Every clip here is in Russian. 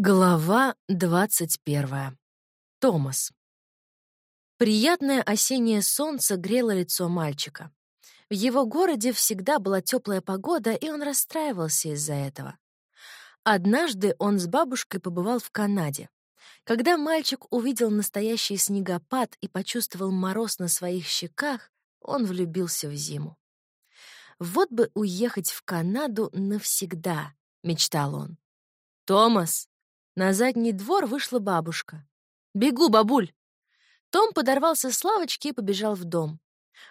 Глава 21. Томас. Приятное осеннее солнце грело лицо мальчика. В его городе всегда была теплая погода, и он расстраивался из-за этого. Однажды он с бабушкой побывал в Канаде. Когда мальчик увидел настоящий снегопад и почувствовал мороз на своих щеках, он влюбился в зиму. «Вот бы уехать в Канаду навсегда», — мечтал он. «Томас!» На задний двор вышла бабушка. «Бегу, бабуль!» Том подорвался с лавочки и побежал в дом.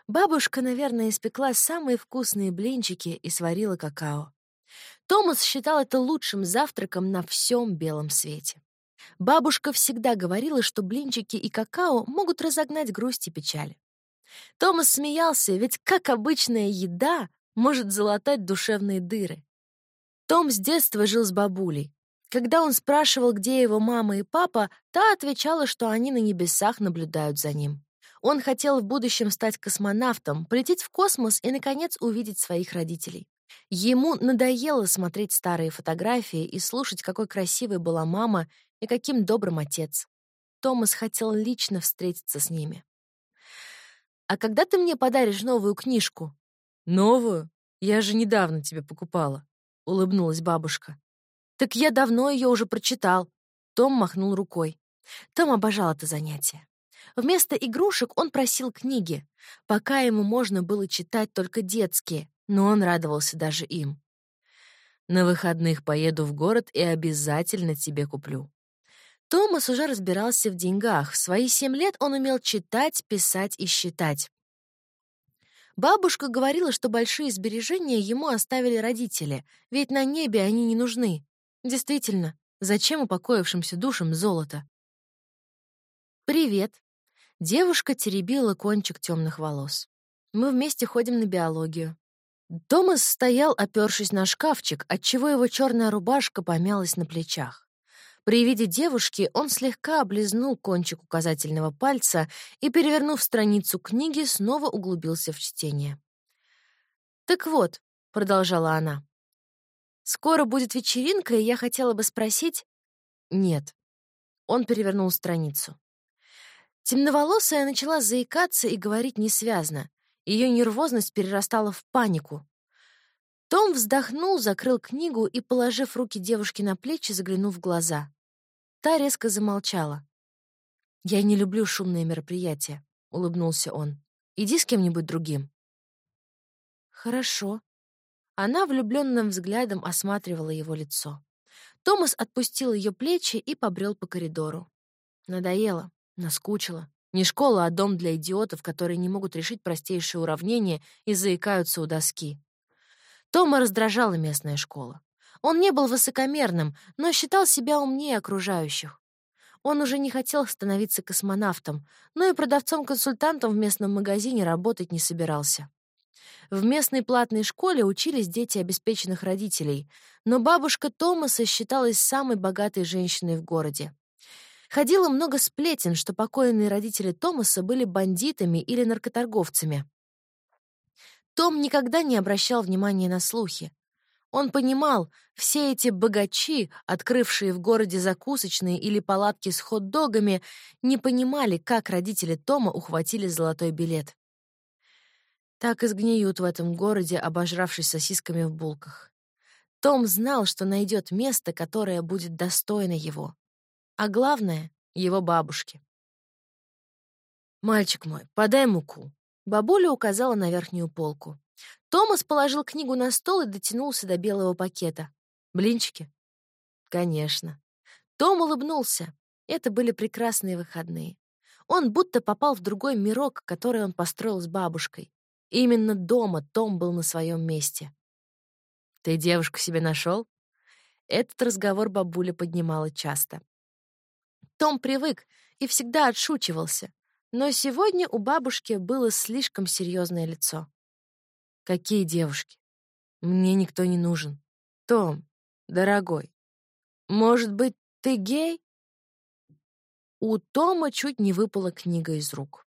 Бабушка, наверное, испекла самые вкусные блинчики и сварила какао. Томас считал это лучшим завтраком на всем белом свете. Бабушка всегда говорила, что блинчики и какао могут разогнать грусть и печаль. Томас смеялся, ведь как обычная еда может залатать душевные дыры. Том с детства жил с бабулей. Когда он спрашивал, где его мама и папа, та отвечала, что они на небесах наблюдают за ним. Он хотел в будущем стать космонавтом, полететь в космос и, наконец, увидеть своих родителей. Ему надоело смотреть старые фотографии и слушать, какой красивой была мама и каким добрым отец. Томас хотел лично встретиться с ними. «А когда ты мне подаришь новую книжку?» «Новую? Я же недавно тебе покупала», — улыбнулась бабушка. «Так я давно ее уже прочитал». Том махнул рукой. Том обожал это занятие. Вместо игрушек он просил книги. Пока ему можно было читать только детские, но он радовался даже им. «На выходных поеду в город и обязательно тебе куплю». Томас уже разбирался в деньгах. В свои семь лет он умел читать, писать и считать. Бабушка говорила, что большие сбережения ему оставили родители, ведь на небе они не нужны. Действительно, зачем упокоившимся душам золото? «Привет». Девушка теребила кончик темных волос. Мы вместе ходим на биологию. Томас стоял, опёршись на шкафчик, отчего его черная рубашка помялась на плечах. При виде девушки он слегка облизнул кончик указательного пальца и, перевернув страницу книги, снова углубился в чтение. «Так вот», — продолжала она, Скоро будет вечеринка, и я хотела бы спросить... Нет. Он перевернул страницу. Темноволосая начала заикаться и говорить несвязно. Ее нервозность перерастала в панику. Том вздохнул, закрыл книгу и, положив руки девушки на плечи, заглянул в глаза. Та резко замолчала. «Я не люблю шумные мероприятия», — улыбнулся он. «Иди с кем-нибудь другим». «Хорошо», она влюбленным взглядом осматривала его лицо. Томас отпустил ее плечи и побрел по коридору. Надоело, наскучило. Не школа, а дом для идиотов, которые не могут решить простейшие уравнения и заикаются у доски. Тома раздражала местная школа. Он не был высокомерным, но считал себя умнее окружающих. Он уже не хотел становиться космонавтом, но и продавцом-консультантом в местном магазине работать не собирался. В местной платной школе учились дети обеспеченных родителей, но бабушка Томаса считалась самой богатой женщиной в городе. Ходило много сплетен, что покойные родители Томаса были бандитами или наркоторговцами. Том никогда не обращал внимания на слухи. Он понимал, все эти богачи, открывшие в городе закусочные или палатки с хот-догами, не понимали, как родители Тома ухватили золотой билет. Так и сгниют в этом городе, обожравшись сосисками в булках. Том знал, что найдет место, которое будет достойно его. А главное — его бабушки. «Мальчик мой, подай муку». Бабуля указала на верхнюю полку. Томас положил книгу на стол и дотянулся до белого пакета. «Блинчики?» «Конечно». Том улыбнулся. Это были прекрасные выходные. Он будто попал в другой мирок, который он построил с бабушкой. Именно дома Том был на своем месте. «Ты девушку себе нашел? Этот разговор бабуля поднимала часто. Том привык и всегда отшучивался, но сегодня у бабушки было слишком серьезное лицо. «Какие девушки? Мне никто не нужен. Том, дорогой, может быть, ты гей?» У Тома чуть не выпала книга из рук.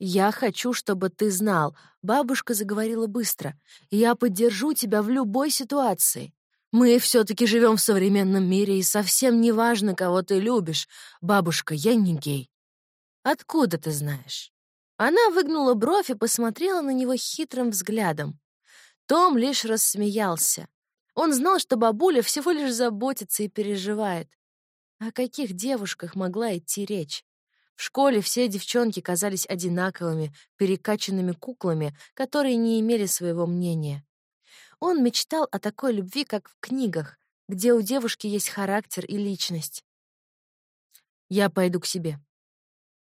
«Я хочу, чтобы ты знал», — бабушка заговорила быстро. «Я поддержу тебя в любой ситуации. Мы все-таки живем в современном мире, и совсем не важно, кого ты любишь. Бабушка, я не гей. Откуда ты знаешь? Она выгнула бровь и посмотрела на него хитрым взглядом. Том лишь рассмеялся. Он знал, что бабуля всего лишь заботится и переживает. О каких девушках могла идти речь? В школе все девчонки казались одинаковыми, перекачанными куклами, которые не имели своего мнения. Он мечтал о такой любви, как в книгах, где у девушки есть характер и личность. «Я пойду к себе.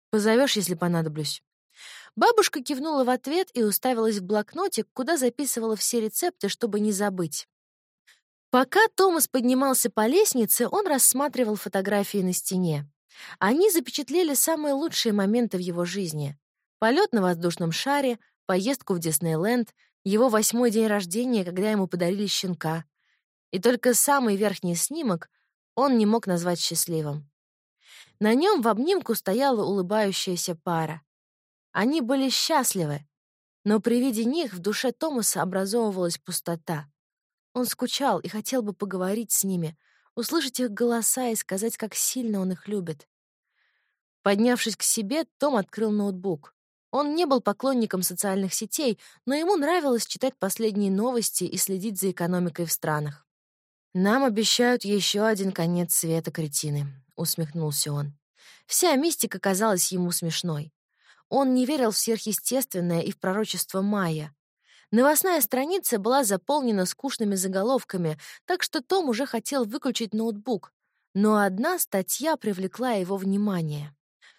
Позовешь, если понадоблюсь?» Бабушка кивнула в ответ и уставилась в блокнотик, куда записывала все рецепты, чтобы не забыть. Пока Томас поднимался по лестнице, он рассматривал фотографии на стене. Они запечатлели самые лучшие моменты в его жизни. Полет на воздушном шаре, поездку в Диснейленд, его восьмой день рождения, когда ему подарили щенка. И только самый верхний снимок он не мог назвать счастливым. На нем в обнимку стояла улыбающаяся пара. Они были счастливы, но при виде них в душе Томаса образовывалась пустота. Он скучал и хотел бы поговорить с ними, услышать их голоса и сказать, как сильно он их любит. Поднявшись к себе, Том открыл ноутбук. Он не был поклонником социальных сетей, но ему нравилось читать последние новости и следить за экономикой в странах. «Нам обещают еще один конец света, кретины», — усмехнулся он. Вся мистика казалась ему смешной. Он не верил в сверхъестественное и в пророчество Майя. Новостная страница была заполнена скучными заголовками, так что Том уже хотел выключить ноутбук. Но одна статья привлекла его внимание.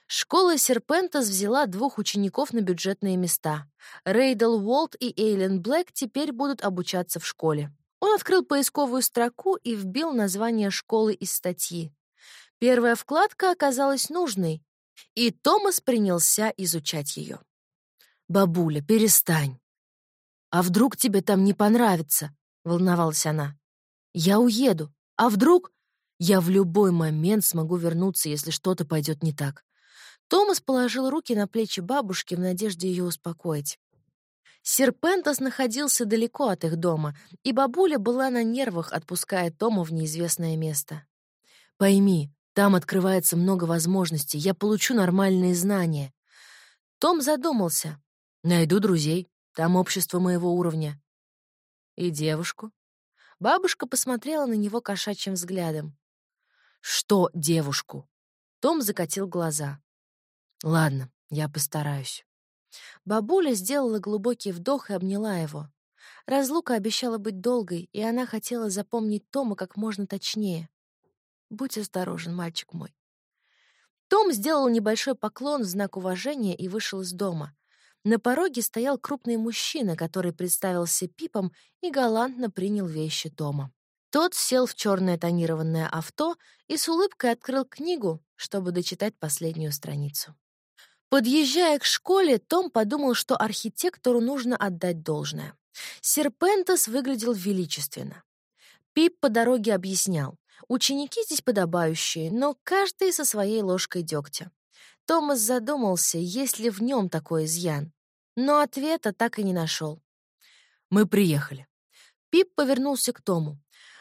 Школа Серпентас взяла двух учеников на бюджетные места. Рейдел Уолт и Эйлен Блэк теперь будут обучаться в школе. Он открыл поисковую строку и вбил название школы из статьи. Первая вкладка оказалась нужной, и Томас принялся изучать ее. «Бабуля, перестань!» «А вдруг тебе там не понравится?» — волновалась она. «Я уеду. А вдруг? Я в любой момент смогу вернуться, если что-то пойдет не так». Томас положил руки на плечи бабушки в надежде ее успокоить. Серпентас находился далеко от их дома, и бабуля была на нервах, отпуская Тома в неизвестное место. «Пойми, там открывается много возможностей, я получу нормальные знания. Том задумался. Найду друзей, там общество моего уровня. И девушку. Бабушка посмотрела на него кошачьим взглядом. Что девушку? Том закатил глаза. Ладно, я постараюсь. Бабуля сделала глубокий вдох и обняла его. Разлука обещала быть долгой, и она хотела запомнить Тома как можно точнее. Будь осторожен, мальчик мой. Том сделал небольшой поклон в знак уважения и вышел из дома. На пороге стоял крупный мужчина, который представился Пипом и галантно принял вещи Тома. Тот сел в черное тонированное авто и с улыбкой открыл книгу, чтобы дочитать последнюю страницу. Подъезжая к школе, Том подумал, что архитектору нужно отдать должное. Серпентас выглядел величественно. Пип по дороге объяснял. Ученики здесь подобающие, но каждый со своей ложкой дегтя. Томас задумался, есть ли в нем такой изъян, но ответа так и не нашел. «Мы приехали». Пип повернулся к Тому.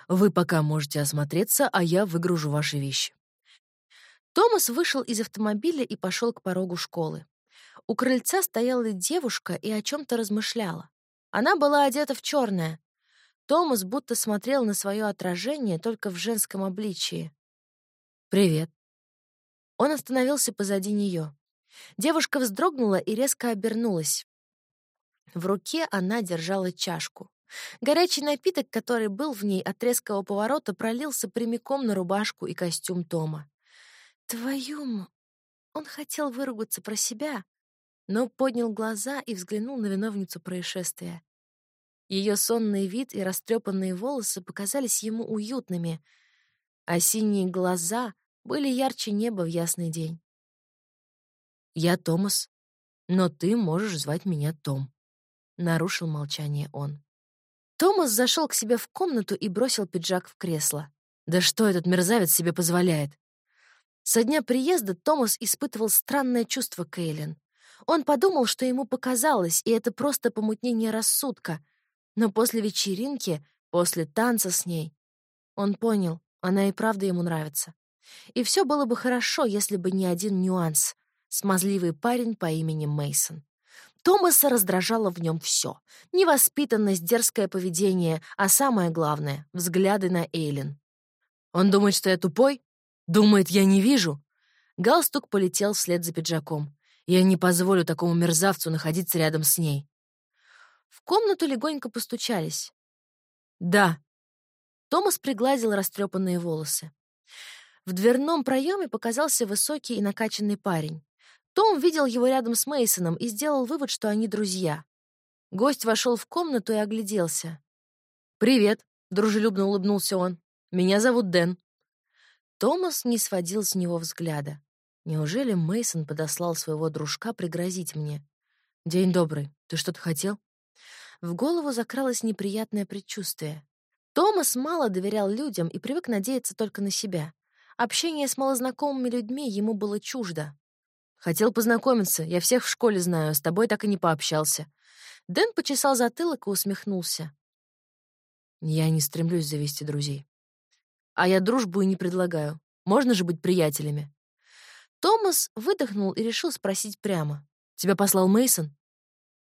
«Вы пока можете осмотреться, а я выгружу ваши вещи». Томас вышел из автомобиля и пошел к порогу школы. У крыльца стояла девушка и о чем-то размышляла. Она была одета в черное, Томас будто смотрел на свое отражение только в женском обличии. «Привет». Он остановился позади нее. Девушка вздрогнула и резко обернулась. В руке она держала чашку. Горячий напиток, который был в ней от резкого поворота, пролился прямиком на рубашку и костюм Тома. «Твою...» Он хотел выругаться про себя, но поднял глаза и взглянул на виновницу происшествия. Ее сонный вид и растрепанные волосы показались ему уютными, а синие глаза были ярче неба в ясный день. «Я Томас, но ты можешь звать меня Том», — нарушил молчание он. Томас зашел к себе в комнату и бросил пиджак в кресло. «Да что этот мерзавец себе позволяет?» Со дня приезда Томас испытывал странное чувство Кейлин. Он подумал, что ему показалось, и это просто помутнение рассудка — но после вечеринки, после танца с ней, Он понял, она и правда ему нравится. И все было бы хорошо, если бы не один нюанс — смазливый парень по имени Мейсон. Томаса раздражало в нем все: Невоспитанность, дерзкое поведение, а самое главное — взгляды на Эйлин. «Он думает, что я тупой? Думает, я не вижу?» Галстук полетел вслед за пиджаком. «Я не позволю такому мерзавцу находиться рядом с ней». В комнату легонько постучались. «Да». Томас пригладил растрепанные волосы. В дверном проеме показался высокий и накачанный парень. Том видел его рядом с Мейсоном и сделал вывод, что они друзья. Гость вошел в комнату и огляделся. «Привет», — дружелюбно улыбнулся он. «Меня зовут Дэн». Томас не сводил с него взгляда. Неужели Мейсон подослал своего дружка пригрозить мне? «День добрый. Ты что-то хотел?» В голову закралось неприятное предчувствие. Томас мало доверял людям и привык надеяться только на себя. Общение с малознакомыми людьми ему было чуждо. Хотел познакомиться, я всех в школе знаю, с тобой так и не пообщался. Дэн почесал затылок и усмехнулся. Я не стремлюсь завести друзей. А я дружбу и не предлагаю. Можно же быть приятелями. Томас выдохнул и решил спросить прямо. Тебя послал Мейсон?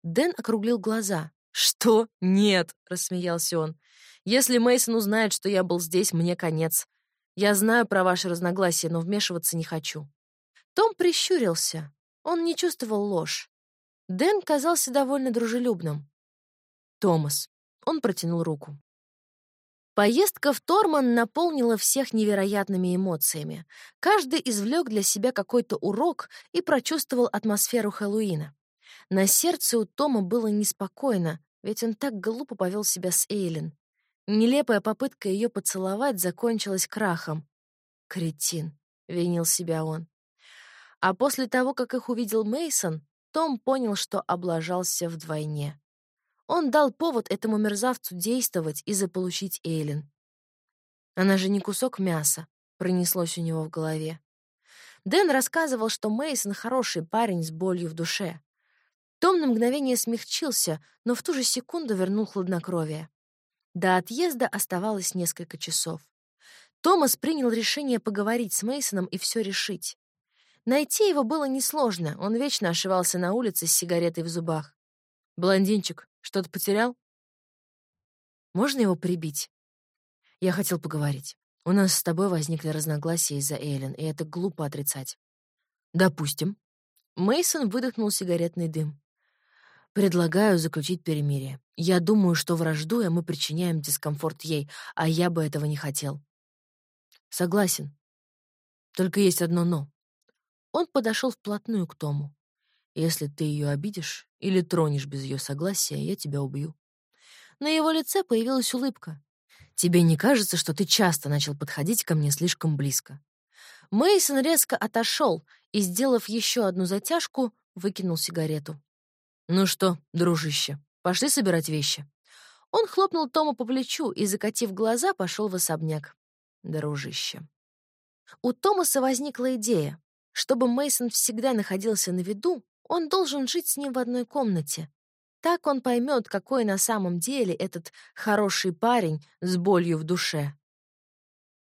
Дэн округлил глаза. Что? Нет, рассмеялся он. Если Мейсон узнает, что я был здесь, мне конец. Я знаю про ваши разногласия, но вмешиваться не хочу. Том прищурился. Он не чувствовал ложь. Дэн казался довольно дружелюбным. «Томас». Он протянул руку. Поездка в Торман наполнила всех невероятными эмоциями. Каждый извлек для себя какой-то урок и прочувствовал атмосферу Хэллоуина. На сердце у Тома было неспокойно, ведь он так глупо повел себя с Эйлин. Нелепая попытка ее поцеловать закончилась крахом. «Кретин», — винил себя он. А после того, как их увидел Мейсон, Том понял, что облажался вдвойне. Он дал повод этому мерзавцу действовать и заполучить Эйлин. Она же не кусок мяса, пронеслось у него в голове. Дэн рассказывал, что Мейсон хороший парень с болью в душе. Том на мгновение смягчился, но в ту же секунду вернул хладнокровие. До отъезда оставалось несколько часов. Томас принял решение поговорить с Мейсоном и все решить. Найти его было несложно, он вечно ошивался на улице с сигаретой в зубах. «Блондинчик, что-то потерял?» «Можно его прибить?» «Я хотел поговорить. У нас с тобой возникли разногласия из-за Эйлен, и это глупо отрицать». «Допустим». Мейсон выдохнул сигаретный дым. «Предлагаю заключить перемирие. Я думаю, что враждуя, мы причиняем дискомфорт ей, а я бы этого не хотел». «Согласен. Только есть одно «но». Он подошел вплотную к Тому. «Если ты ее обидишь или тронешь без ее согласия, я тебя убью». На его лице появилась улыбка. «Тебе не кажется, что ты часто начал подходить ко мне слишком близко?» Мейсон резко отошел и, сделав еще одну затяжку, выкинул сигарету. «Ну что, дружище, пошли собирать вещи». Он хлопнул Тома по плечу и, закатив глаза, пошел в особняк. Дружище. У Томаса возникла идея. Чтобы Мейсон всегда находился на виду, он должен жить с ним в одной комнате. Так он поймет, какой на самом деле этот хороший парень с болью в душе.